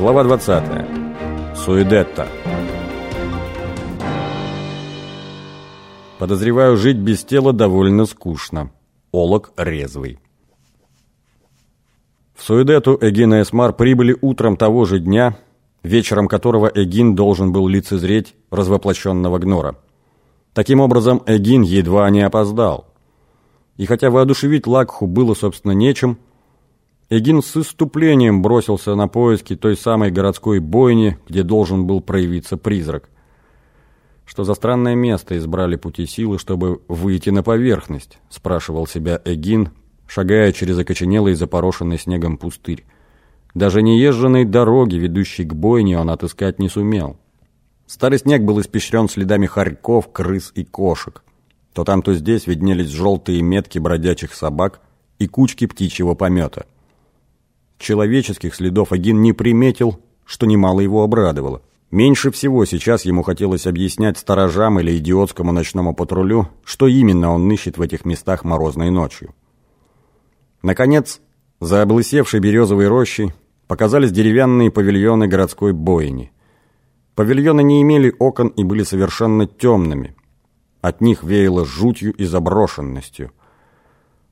Глава 20. Суидетта. Подозреваю, жить без тела довольно скучно. Олог резвый. В Суидету Эгин и Эсмар прибыли утром того же дня, вечером которого Эгин должен был лицезреть развоплощенного Гнора. Таким образом, Эгин едва не опоздал. И хотя воодушевить Лакху было, собственно, нечем, Эгин с иступлением бросился на поиски той самой городской бойни, где должен был проявиться призрак. «Что за странное место избрали пути силы, чтобы выйти на поверхность?» – спрашивал себя Эгин, шагая через окоченелый запорошенный снегом пустырь. Даже неезженной дороги, ведущей к бойне, он отыскать не сумел. Старый снег был испещрен следами хорьков, крыс и кошек. То там, то здесь виднелись желтые метки бродячих собак и кучки птичьего помета – Человеческих следов Агин не приметил, что немало его обрадовало. Меньше всего сейчас ему хотелось объяснять сторожам или идиотскому ночному патрулю, что именно он ищет в этих местах морозной ночью. Наконец, за облысевшей березовой рощей показались деревянные павильоны городской бойни. Павильоны не имели окон и были совершенно темными. От них веяло жутью и заброшенностью.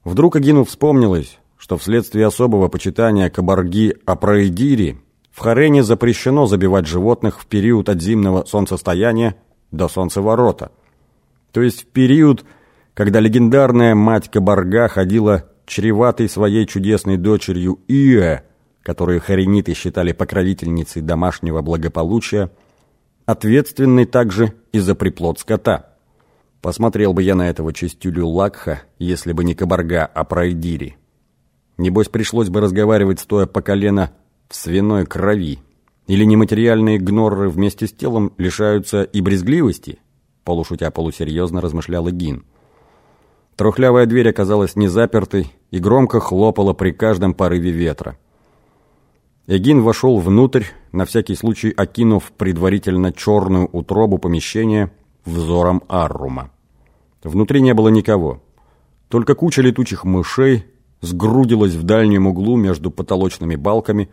Вдруг Агину вспомнилось, что вследствие особого почитания кабарги Апроидири в Харене запрещено забивать животных в период от зимнего солнцестояния до солнцеворота. То есть в период, когда легендарная мать кабарга ходила чреватой своей чудесной дочерью Иэ, которую харениты считали покровительницей домашнего благополучия, ответственной также и за приплод скота. Посмотрел бы я на этого чистюлю Лакха, если бы не кабарга, а пройдири. Небось, пришлось бы разговаривать, стоя по колено в свиной крови. Или нематериальные гнорры вместе с телом лишаются и брезгливости? Полушутя полусерьезно размышлял Игин. Трухлявая дверь оказалась не запертой и громко хлопала при каждом порыве ветра. Эгин вошел внутрь, на всякий случай окинув предварительно черную утробу помещения взором Аррума. Внутри не было никого. Только куча летучих мышей, сгрудилась в дальнем углу между потолочными балками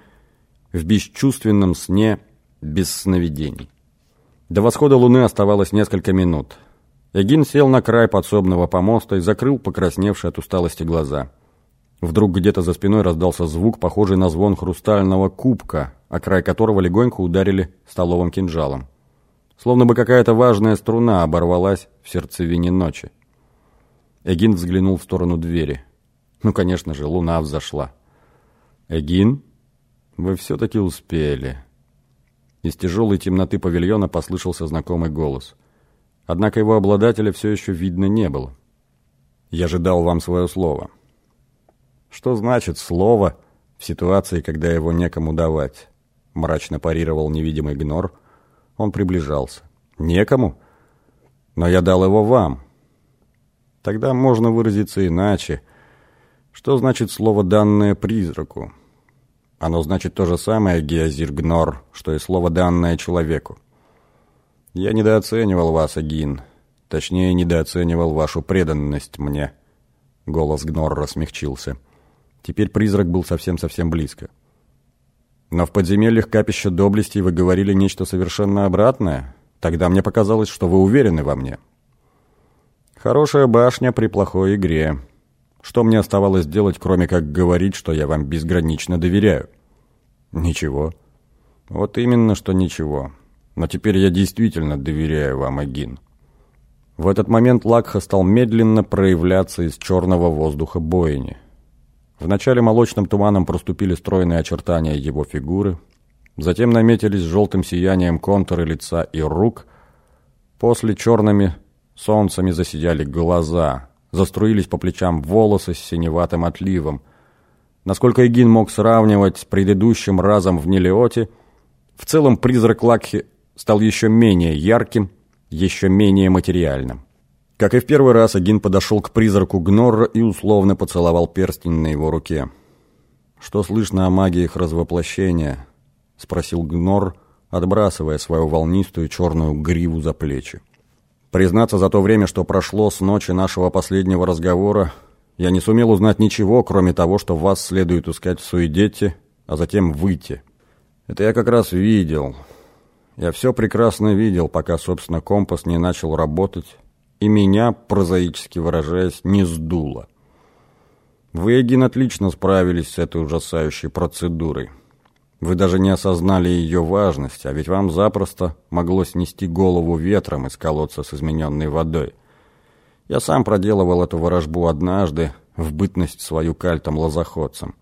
в бесчувственном сне без сновидений. До восхода луны оставалось несколько минут. Эгин сел на край подсобного помоста и закрыл покрасневшие от усталости глаза. Вдруг где-то за спиной раздался звук, похожий на звон хрустального кубка, о край которого легонько ударили столовым кинжалом. Словно бы какая-то важная струна оборвалась в сердцевине ночи. Эгин взглянул в сторону двери. Ну, конечно же, луна взошла. «Эгин, вы все-таки успели». Из тяжелой темноты павильона послышался знакомый голос. Однако его обладателя все еще видно не было. «Я же дал вам свое слово». «Что значит слово в ситуации, когда его некому давать?» Мрачно парировал невидимый гнор. Он приближался. «Некому? Но я дал его вам». Тогда можно выразиться иначе – что значит слово, данное призраку? Оно значит то же самое, Геозир Гнор, что и слово, данное человеку. Я недооценивал вас, Агин. Точнее, недооценивал вашу преданность мне. Голос Гнорра смягчился. Теперь призрак был совсем-совсем близко. Но в подземельях капища доблести вы говорили нечто совершенно обратное. Тогда мне показалось, что вы уверены во мне. Хорошая башня при плохой игре. Что мне оставалось делать, кроме как говорить, что я вам безгранично доверяю? Ничего. Вот именно, что ничего. Но теперь я действительно доверяю вам, Агин. В этот момент Лакха стал медленно проявляться из черного воздуха бойни. Вначале молочным туманом проступили стройные очертания его фигуры, затем наметились желтым сиянием контуры лица и рук, после черными солнцами засияли глаза, заструились по плечам волосы с синеватым отливом. Насколько Эгин мог сравнивать с предыдущим разом в Нелиоте, в целом призрак Лакхи стал еще менее ярким, еще менее материальным. Как и в первый раз, Эгин подошел к призраку Гнорра и условно поцеловал перстень на его руке. «Что слышно о магии их развоплощения?» — спросил Гнор, отбрасывая свою волнистую черную гриву за плечи. Признаться, за то время, что прошло с ночи нашего последнего разговора, я не сумел узнать ничего, кроме того, что вас следует искать в Суедете, а затем выйти. Это я как раз видел. Я все прекрасно видел, пока, собственно, компас не начал работать, и меня, прозаически выражаясь, не сдуло. Вы, Эгин, отлично справились с этой ужасающей процедурой. Вы даже не осознали ее важность, а ведь вам запросто могло снести голову ветром из колодца с измененной водой. Я сам проделывал эту ворожбу однажды, в бытность свою кальтом-лозоходцем.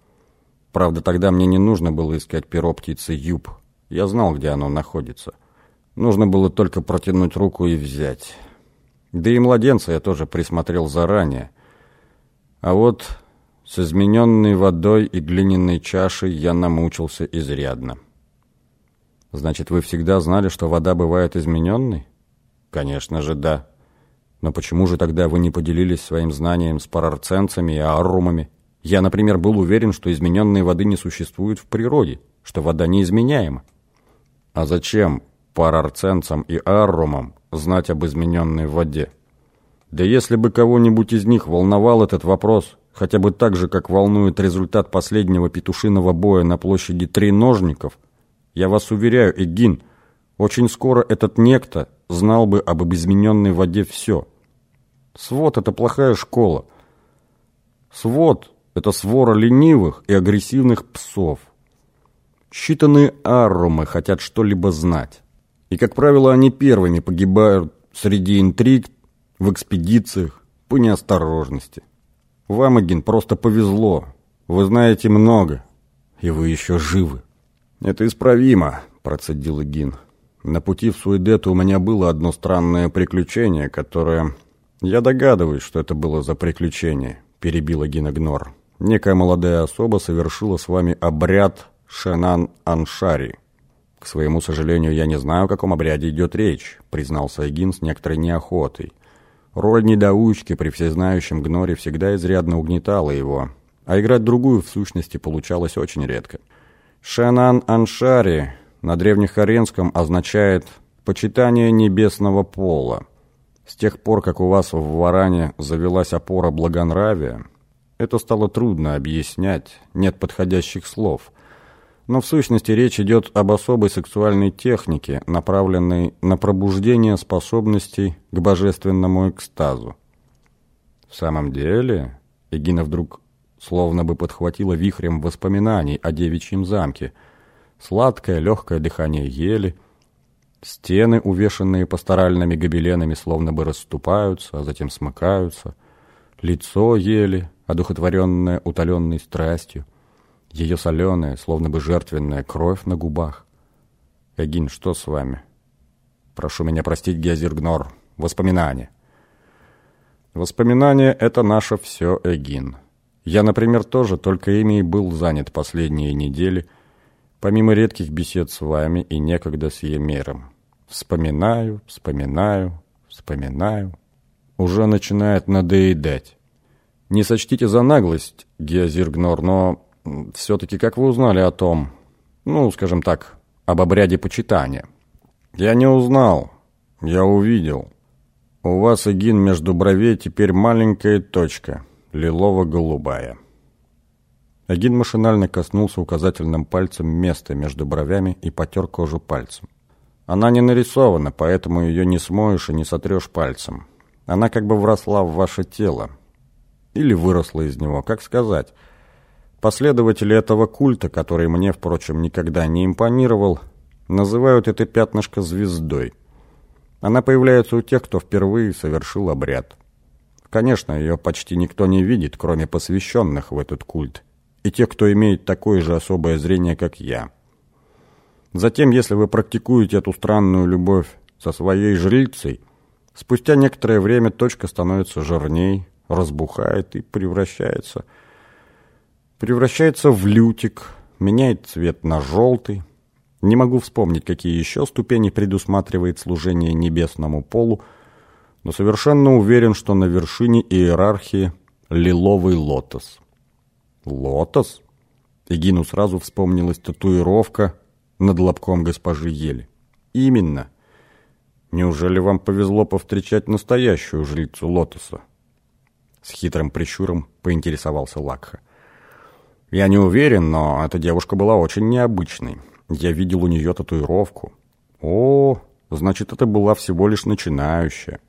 Правда, тогда мне не нужно было искать перо птицы Юб. Я знал, где оно находится. Нужно было только протянуть руку и взять. Да и младенца я тоже присмотрел заранее. А вот с измененной водой и глиняной чашей я намучился изрядно. Значит, вы всегда знали, что вода бывает измененной? Конечно же, да. Но почему же тогда вы не поделились своим знанием с парарценцами и аррумами? Я, например, был уверен, что измененной воды не существует в природе, что вода неизменяема. А зачем парарценцам и аррумам знать об измененной воде? Да если бы кого-нибудь из них волновал этот вопрос, хотя бы так же, как волнует результат последнего петушиного боя на площади Три Ножников, я вас уверяю, Эгин, очень скоро этот некто знал бы об измененной воде все. Свод — это плохая школа. Свод — это свора ленивых и агрессивных псов. Считанные аррумы хотят что-либо знать. И, как правило, они первыми погибают среди интриг, в экспедициях, по неосторожности. Вам, Эгин, просто повезло. Вы знаете много, и вы еще живы. Это исправимо, процедил Эгин. На пути в Суэдет у меня было одно странное приключение, которое... Я догадываюсь, что это было за приключение, перебил Эгин Игнор. Некая молодая особа совершила с вами обряд Шенан-Аншари. К своему сожалению, я не знаю, о каком обряде идет речь, признался Эгин с некоторой неохотой. Роль недоучки при всезнающем Гноре всегда изрядно угнетала его, а играть другую в сущности получалось очень редко. Шанан Аншари на древнехаренском означает «почитание небесного пола». С тех пор, как у вас в Варане завелась опора благонравия, это стало трудно объяснять, нет подходящих слов – но в сущности речь идет об особой сексуальной технике, направленной на пробуждение способностей к божественному экстазу. В самом деле, Эгина вдруг словно бы подхватила вихрем воспоминаний о девичьем замке. Сладкое, легкое дыхание ели, стены, увешанные пасторальными гобеленами, словно бы расступаются, а затем смыкаются, лицо ели, одухотворенное утоленной страстью, ее соленая, словно бы жертвенная кровь на губах. Эгин, что с вами? Прошу меня простить, Гезергнор. Воспоминания. Воспоминания — это наше все, Эгин. Я, например, тоже только ими и был занят последние недели, помимо редких бесед с вами и некогда с Емером. Вспоминаю, вспоминаю, вспоминаю. Уже начинает надоедать. Не сочтите за наглость, Геозиргнор, но все-таки как вы узнали о том, ну, скажем так, об обряде почитания? Я не узнал, я увидел. У вас, Эгин, между бровей теперь маленькая точка, лилово-голубая. Эгин машинально коснулся указательным пальцем места между бровями и потер кожу пальцем. Она не нарисована, поэтому ее не смоешь и не сотрешь пальцем. Она как бы вросла в ваше тело. Или выросла из него, как сказать. Последователи этого культа, который мне, впрочем, никогда не импонировал, называют это пятнышко звездой. Она появляется у тех, кто впервые совершил обряд. Конечно, ее почти никто не видит, кроме посвященных в этот культ, и тех, кто имеет такое же особое зрение, как я. Затем, если вы практикуете эту странную любовь со своей жрицей, спустя некоторое время точка становится жирней, разбухает и превращается в превращается в лютик, меняет цвет на желтый. Не могу вспомнить, какие еще ступени предусматривает служение небесному полу, но совершенно уверен, что на вершине иерархии лиловый лотос. Лотос? Эгину сразу вспомнилась татуировка над лобком госпожи Ели. Именно. Неужели вам повезло повстречать настоящую жрицу лотоса? С хитрым прищуром поинтересовался Лакха. Я не уверен, но эта девушка была очень необычной. Я видел у нее татуировку. О, значит, это была всего лишь начинающая.